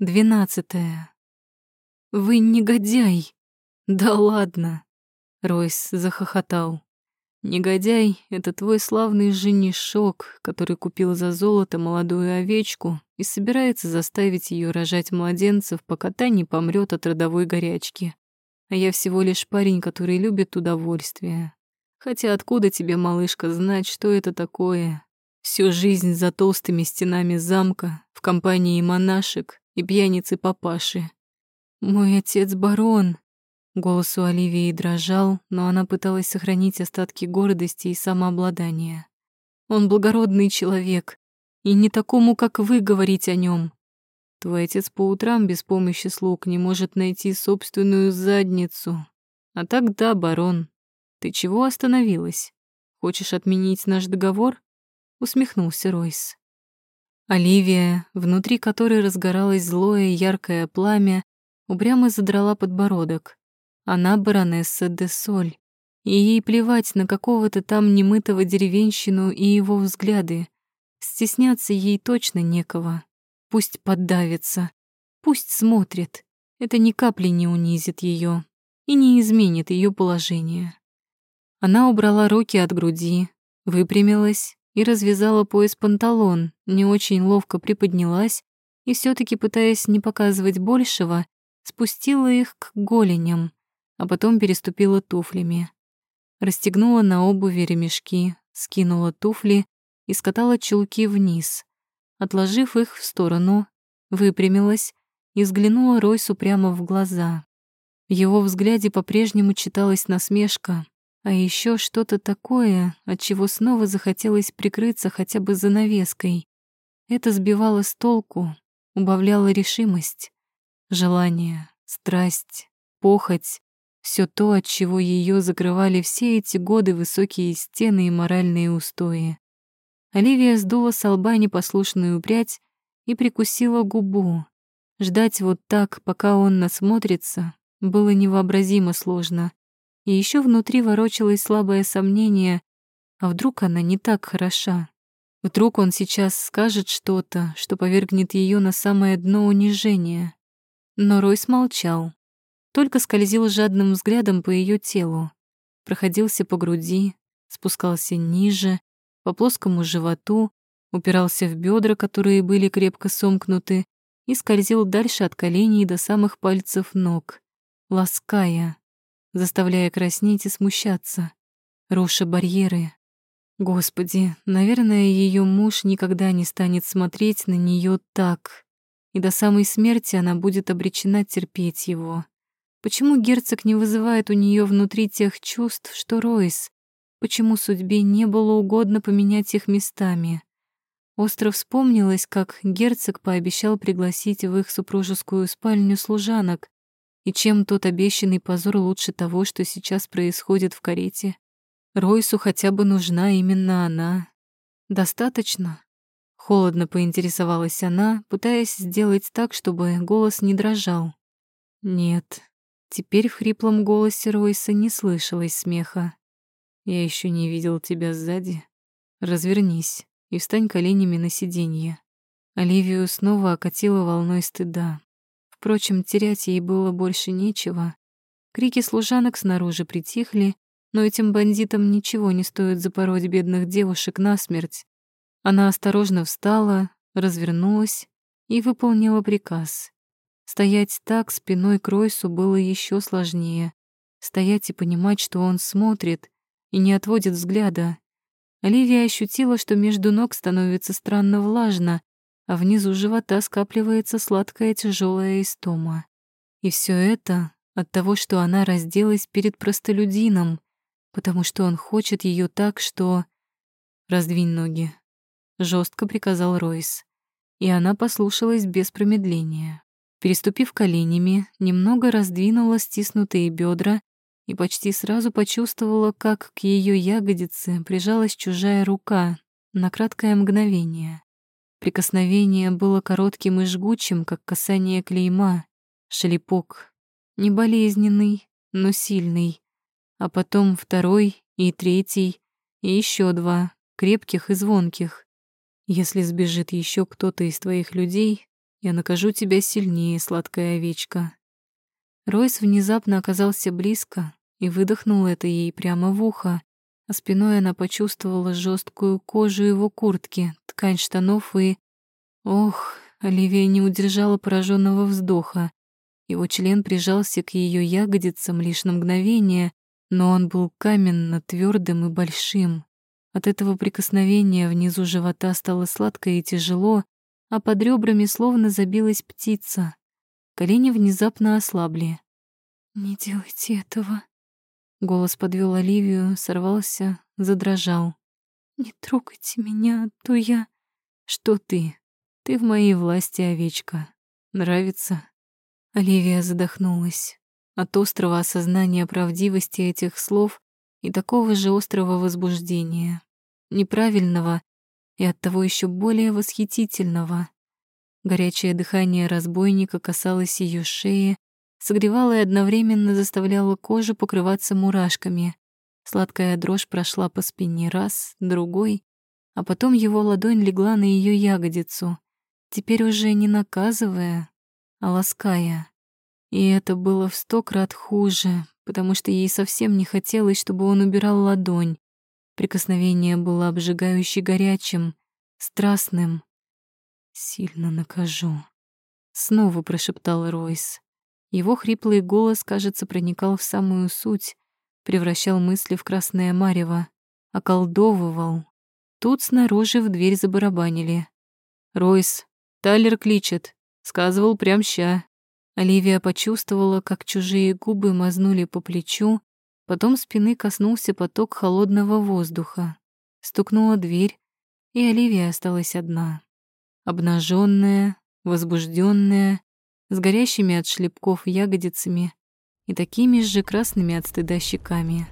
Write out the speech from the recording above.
Двенадцатое. «Вы негодяй!» «Да ладно!» Ройс захохотал. «Негодяй — это твой славный женишок, который купил за золото молодую овечку и собирается заставить ее рожать младенцев, пока та не помрет от родовой горячки. А я всего лишь парень, который любит удовольствие. Хотя откуда тебе, малышка, знать, что это такое? Всю жизнь за толстыми стенами замка, в компании монашек, и пьяницы папаши. «Мой отец барон!» Голос у Оливии дрожал, но она пыталась сохранить остатки гордости и самообладания. «Он благородный человек, и не такому, как вы, говорить о нем. Твой отец по утрам без помощи слуг не может найти собственную задницу. А так да, барон. Ты чего остановилась? Хочешь отменить наш договор?» Усмехнулся Ройс. Оливия, внутри которой разгоралось злое яркое пламя, упрямо задрала подбородок. Она баронесса де Соль, и ей плевать на какого-то там немытого деревенщину и его взгляды. Стесняться ей точно некого. Пусть поддавится, пусть смотрит. Это ни капли не унизит ее и не изменит ее положение. Она убрала руки от груди, выпрямилась и развязала пояс панталон, не очень ловко приподнялась и все таки пытаясь не показывать большего, спустила их к голеням, а потом переступила туфлями. Расстегнула на обуви ремешки, скинула туфли и скатала чулки вниз. Отложив их в сторону, выпрямилась и взглянула Ройсу прямо в глаза. В его взгляде по-прежнему читалась насмешка, а еще что-то такое, от чего снова захотелось прикрыться хотя бы занавеской. Это сбивало с толку, убавляло решимость, желание, страсть, похоть, все то, от чего ее закрывали все эти годы высокие стены и моральные устои. Оливия сдула с лба непослушную прядь и прикусила губу. Ждать вот так, пока он насмотрится, было невообразимо сложно и еще внутри ворочалось слабое сомнение, а вдруг она не так хороша? Вдруг он сейчас скажет что-то, что повергнет ее на самое дно унижения. Но Ройс молчал, только скользил жадным взглядом по ее телу, проходился по груди, спускался ниже, по плоскому животу, упирался в бедра, которые были крепко сомкнуты, и скользил дальше от коленей до самых пальцев ног, лаская, заставляя краснеть и смущаться, руша барьеры. Господи, наверное, ее муж никогда не станет смотреть на нее так, и до самой смерти она будет обречена терпеть его. Почему герцог не вызывает у нее внутри тех чувств, что Ройс? Почему судьбе не было угодно поменять их местами? Остро вспомнилось, как герцог пообещал пригласить в их супружескую спальню служанок, и чем тот обещанный позор лучше того, что сейчас происходит в карете? Ройсу хотя бы нужна именно она. Достаточно? Холодно поинтересовалась она, пытаясь сделать так, чтобы голос не дрожал. Нет, теперь в хриплом голосе Ройса не слышалось смеха. Я еще не видел тебя сзади. Развернись и встань коленями на сиденье. Оливию снова окатила волной стыда. Впрочем, терять ей было больше нечего. Крики служанок снаружи притихли, но этим бандитам ничего не стоит запороть бедных девушек насмерть. Она осторожно встала, развернулась и выполнила приказ. Стоять так спиной к Ройсу было еще сложнее. Стоять и понимать, что он смотрит и не отводит взгляда. Оливия ощутила, что между ног становится странно влажно, а внизу живота скапливается сладкая тяжелая истома. И все это от того, что она разделась перед простолюдином, потому что он хочет ее так, что... «Раздвинь ноги», — жестко приказал Ройс. И она послушалась без промедления. Переступив коленями, немного раздвинула стиснутые бедра и почти сразу почувствовала, как к ее ягодице прижалась чужая рука на краткое мгновение. Прикосновение было коротким и жгучим, как касание клейма. Шлепок. Не болезненный, но сильный. А потом второй и третий, и еще два, крепких и звонких. Если сбежит еще кто-то из твоих людей, Я накажу тебя сильнее, сладкая овечка». Ройс внезапно оказался близко и выдохнул это ей прямо в ухо, а спиной она почувствовала жесткую кожу его куртки, ткань штанов и... Ох, Оливия не удержала пораженного вздоха. Его член прижался к ее ягодицам лишь на мгновение, но он был каменно твердым и большим. От этого прикосновения внизу живота стало сладко и тяжело, а под ребрами словно забилась птица. Колени внезапно ослабли. «Не делайте этого», Голос подвел Оливию, сорвался, задрожал. «Не трогайте меня, а то я...» «Что ты? Ты в моей власти, овечка. Нравится?» Оливия задохнулась. От острого осознания правдивости этих слов и такого же острого возбуждения. Неправильного и оттого еще более восхитительного. Горячее дыхание разбойника касалось ее шеи, согревала и одновременно заставляла кожу покрываться мурашками. Сладкая дрожь прошла по спине раз, другой, а потом его ладонь легла на ее ягодицу, теперь уже не наказывая, а лаская. И это было в сто крат хуже, потому что ей совсем не хотелось, чтобы он убирал ладонь. Прикосновение было обжигающе горячим, страстным. «Сильно накажу», — снова прошептал Ройс. Его хриплый голос, кажется, проникал в самую суть, превращал мысли в красное марево, околдовывал. Тут снаружи в дверь забарабанили. «Ройс, Тайлер кличет. Сказывал прям ща». Оливия почувствовала, как чужие губы мазнули по плечу, потом спины коснулся поток холодного воздуха. Стукнула дверь, и Оливия осталась одна. Обнаженная, возбужденная, с горящими от шлепков ягодицами и такими же красными от стыда щеками.